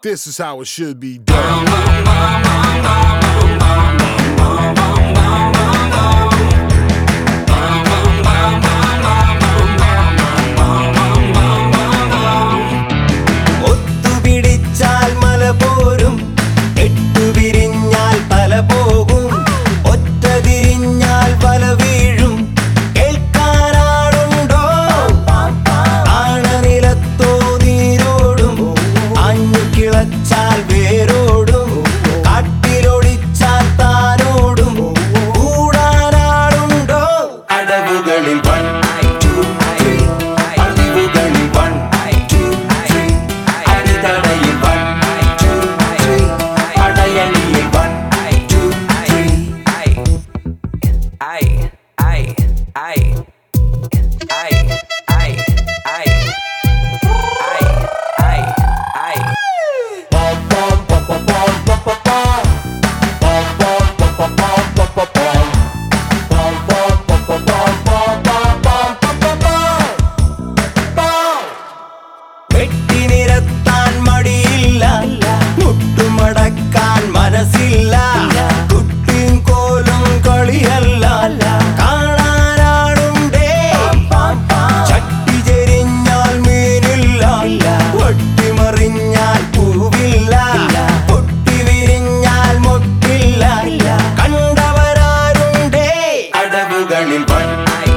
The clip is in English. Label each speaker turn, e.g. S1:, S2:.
S1: This is how it should be done.
S2: I